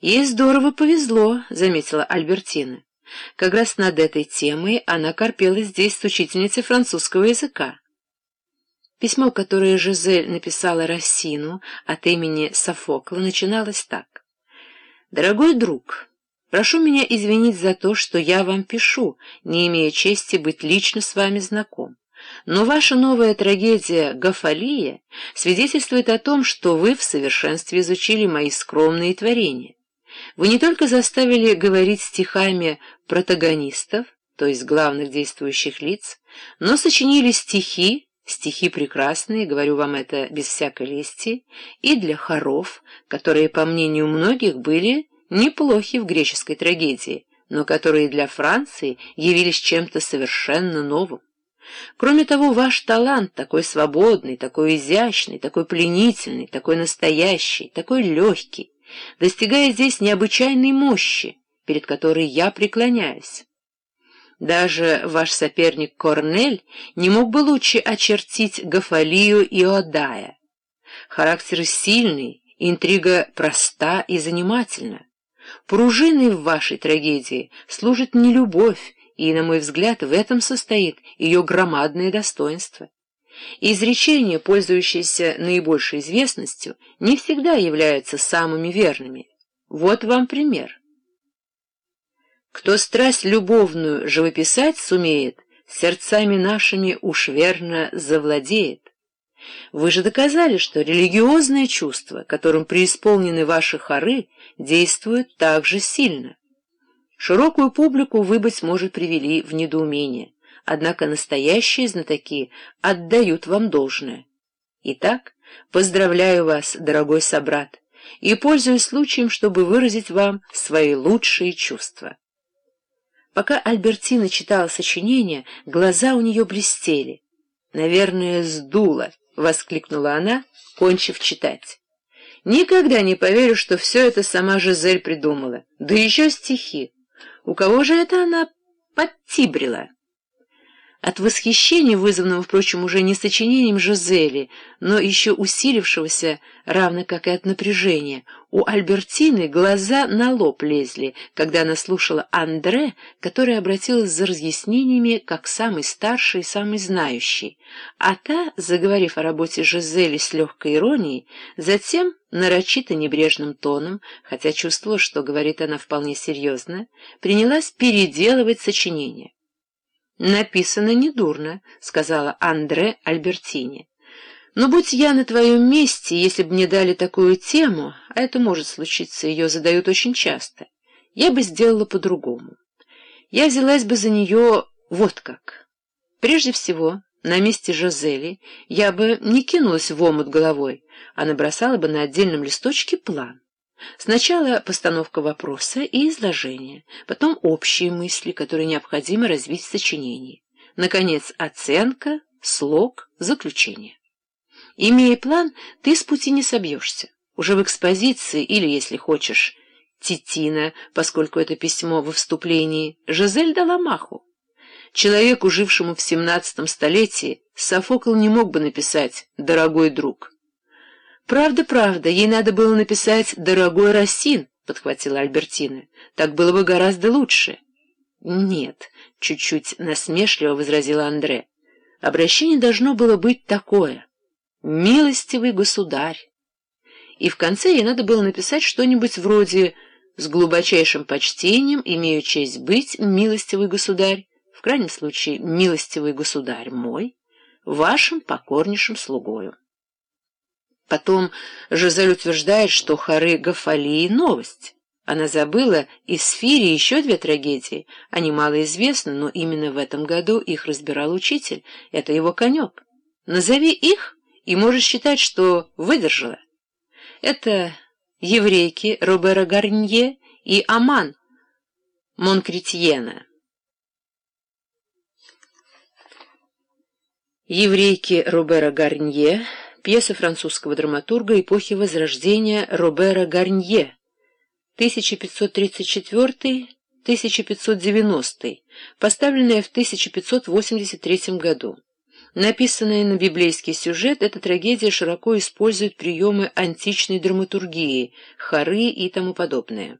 «Ей здорово повезло», — заметила Альбертина. Как раз над этой темой она корпела здесь с учительницей французского языка. Письмо, которое Жизель написала Рассину от имени Софокла, начиналось так. «Дорогой друг, прошу меня извинить за то, что я вам пишу, не имея чести быть лично с вами знаком. Но ваша новая трагедия «Гафалия» свидетельствует о том, что вы в совершенстве изучили мои скромные творения. Вы не только заставили говорить стихами протагонистов, то есть главных действующих лиц, но сочинили стихи, стихи прекрасные, говорю вам это без всякой лести, и для хоров, которые, по мнению многих, были неплохи в греческой трагедии, но которые для Франции явились чем-то совершенно новым. Кроме того, ваш талант такой свободный, такой изящный, такой пленительный, такой настоящий, такой легкий, достигая здесь необычайной мощи, перед которой я преклоняюсь. Даже ваш соперник Корнель не мог бы лучше очертить Гафалию и Одая. Характер сильный, интрига проста и занимательна. Пружиной в вашей трагедии служит не любовь, и, на мой взгляд, в этом состоит ее громадное достоинство. Изречения, пользующиеся наибольшей известностью, не всегда являются самыми верными. Вот вам пример. Кто страсть любовную живописать сумеет, сердцами нашими уж верно завладеет. Вы же доказали, что религиозное чувство, которым преисполнены ваши хоры, действует так же сильно. Широкую публику вы, быть может, привели в недоумение, однако настоящие знатоки отдают вам должное. Итак, поздравляю вас, дорогой собрат, и пользуюсь случаем, чтобы выразить вам свои лучшие чувства. Пока Альбертина читала сочинение, глаза у нее блестели. «Наверное, сдуло!» — воскликнула она, кончив читать. «Никогда не поверю, что все это сама Жизель придумала. Да еще стихи!» У кого же это она подтибрила? От восхищения, вызванного, впрочем, уже не сочинением Жизели, но еще усилившегося, равно как и от напряжения, у Альбертины глаза на лоб лезли, когда она слушала Андре, который обратилась за разъяснениями как самый старший и самый знающий, а та, заговорив о работе Жизели с легкой иронией, затем, нарочито небрежным тоном, хотя чувствовала, что говорит она вполне серьезно, принялась переделывать сочинение. «Написано недурно», — сказала Андре Альбертини. «Но будь я на твоем месте, если бы мне дали такую тему, а это может случиться, ее задают очень часто, я бы сделала по-другому. Я взялась бы за нее вот как. Прежде всего, на месте Жизели я бы не кинулась в омут головой, а набросала бы на отдельном листочке план. Сначала постановка вопроса и изложение, потом общие мысли, которые необходимо развить в сочинении. Наконец, оценка, слог, заключение. Имея план, ты с пути не собьешься. Уже в экспозиции или, если хочешь, Титина, поскольку это письмо во вступлении, Жизель дала маху. Человеку, жившему в XVII столетии, Софокл не мог бы написать «дорогой друг». «Правда, правда, ей надо было написать «Дорогой Рассин», — подхватила Альбертина. «Так было бы гораздо лучше». «Нет», — чуть-чуть насмешливо возразила Андре. «Обращение должно было быть такое. Милостивый государь». И в конце ей надо было написать что-нибудь вроде «С глубочайшим почтением имею честь быть, милостивый государь, в крайнем случае, милостивый государь мой, вашим покорнейшим слугою». Потом Жизель утверждает, что хоры Гафалии — новость. Она забыла из Сфири еще две трагедии. Они малоизвестны, но именно в этом году их разбирал учитель. Это его конек. Назови их, и можешь считать, что выдержала. Это еврейки Робера Гарнье и Аман Монкретьена. Еврейки Робера Гарнье пьеса французского драматурга эпохи Возрождения Робера Гарнье, 1534-1590, поставленная в 1583 году. Написанная на библейский сюжет, эта трагедия широко использует приемы античной драматургии, хоры и тому подобное.